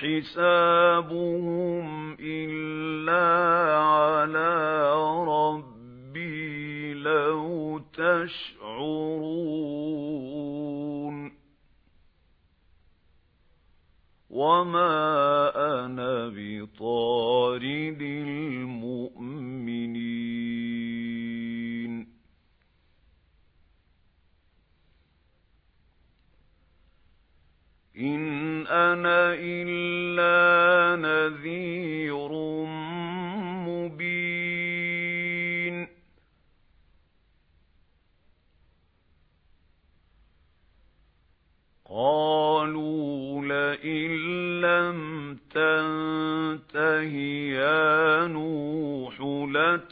حِسَابُهُمْ إِلَّا عَلَى رَبِّي لَوْ تَشْعُرُونَ. وَمَا أَنَا بِطَارِدِ الْمُؤْمِنِينَ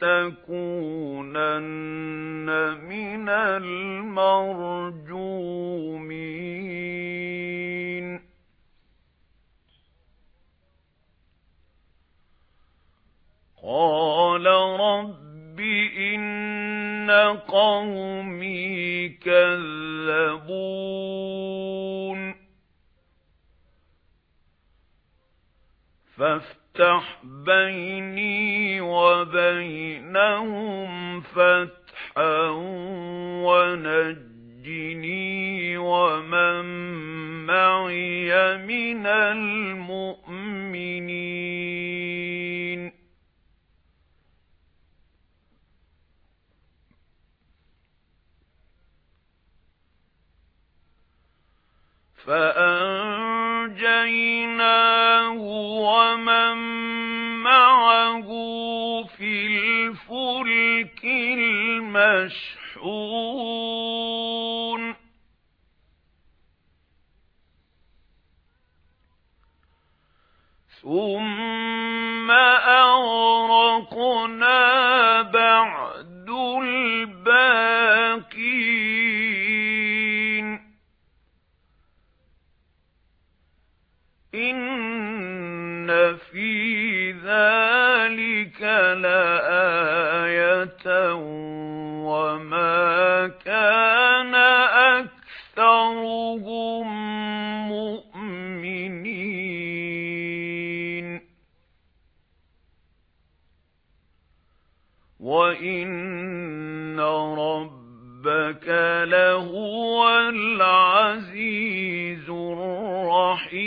لَتَكُونَنَّ مِنَ الْمَرْجُومِينَ. قَالَ رَبِّ إِنَّ قَوْمِي كَذَّبُونِ. فَافْتَحْ بَيْنِي وَبَيْنَهُمْ فَتْحًا وَنَجِّنِي وَمَن مَّعِيَ مِنَ الْمُؤْمِنِينَ. فَأَنجَيْنَاهُ الْفُلْكِ الْمَشْحُونِ. ثُمَّ أَغْرَقْنَا بَعْدُ الْبَاقِينَ. إِنَّ فِي ذَلِكَ لَآيَةً وَإِنَّ رَبَّكَ لَهُوَ الْعَزِيزُ الرَّحِيمُ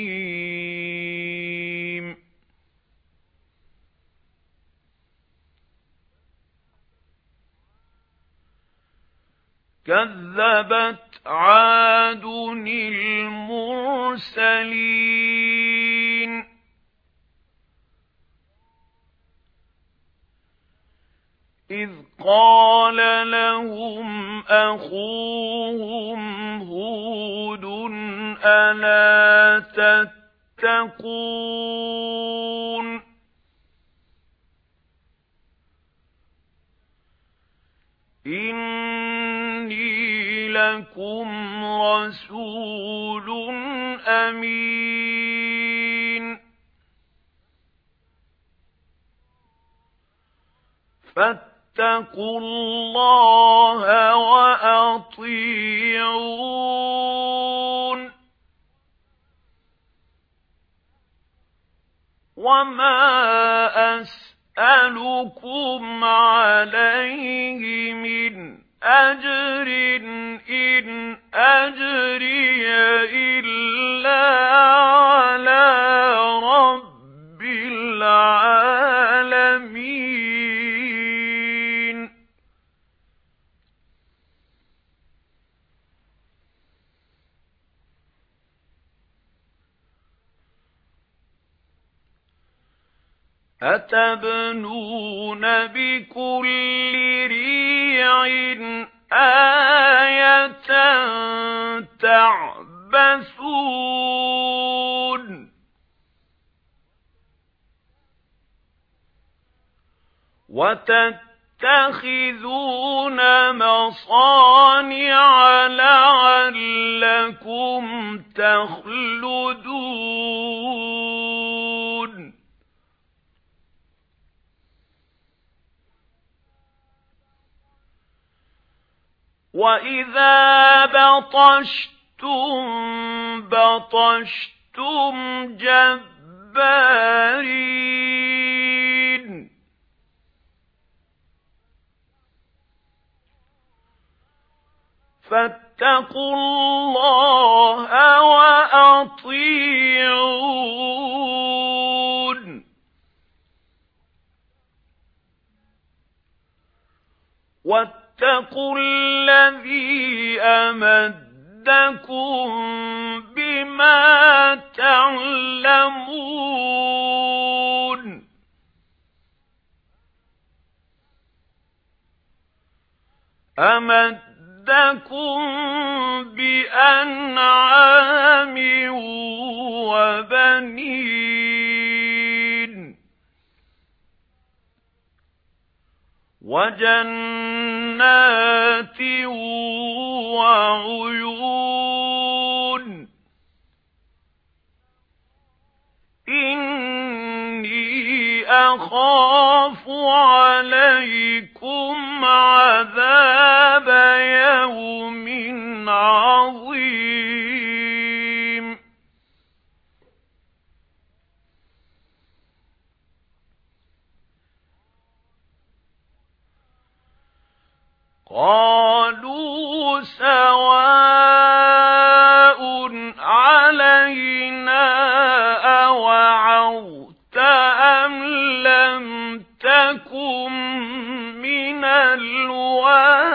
كَذَّبَتْ عَادٌ الْمُرْسَلِينَ إِذْ قَالَ لَهُمْ أَخُوهُمْ هُودٌ أَلَا تَتَّقُونَ؟ إِنِّي لَكُمْ رَسُولٌ أَمِينٌ. فَاتَّقُوا اللَّهَ وَأَطِيعُونِ. وَمَا أَسْأَلُكُمْ عَلَيْهِ مِنْ أَجْرٍ إِنْ أَجْرِيَ إِلَّا أَتَبْنُونَ بِكُلِّ رِيعٍ آيَةً تَعْبَثُونَ. وَتَتَّخِذُونَ مَصَانِعَ لَعَلَّكُمْ تَخْلُدُونَ. وَإِذَا بَطَشْتُم بَطَشْتُم جَبَّارِينَ فَاتَّقُوا اللَّهَ وَأَطِيعُونِ وَاتَّقُوا الَّذِي أَمَدَّكُم بِمَا تَعْلَمُونَ. أَمَدَّكُم بِأَنْعَامٍ وَبَنِينَ. وَجَنَّاتٍ وَعُيُونٍ. إِنِّي أَخَافُ عَلَيْكُمْ عَذَابَ يَوْمٍ قالوا سواء علينا أوعوت أم لم تكن من الوالدين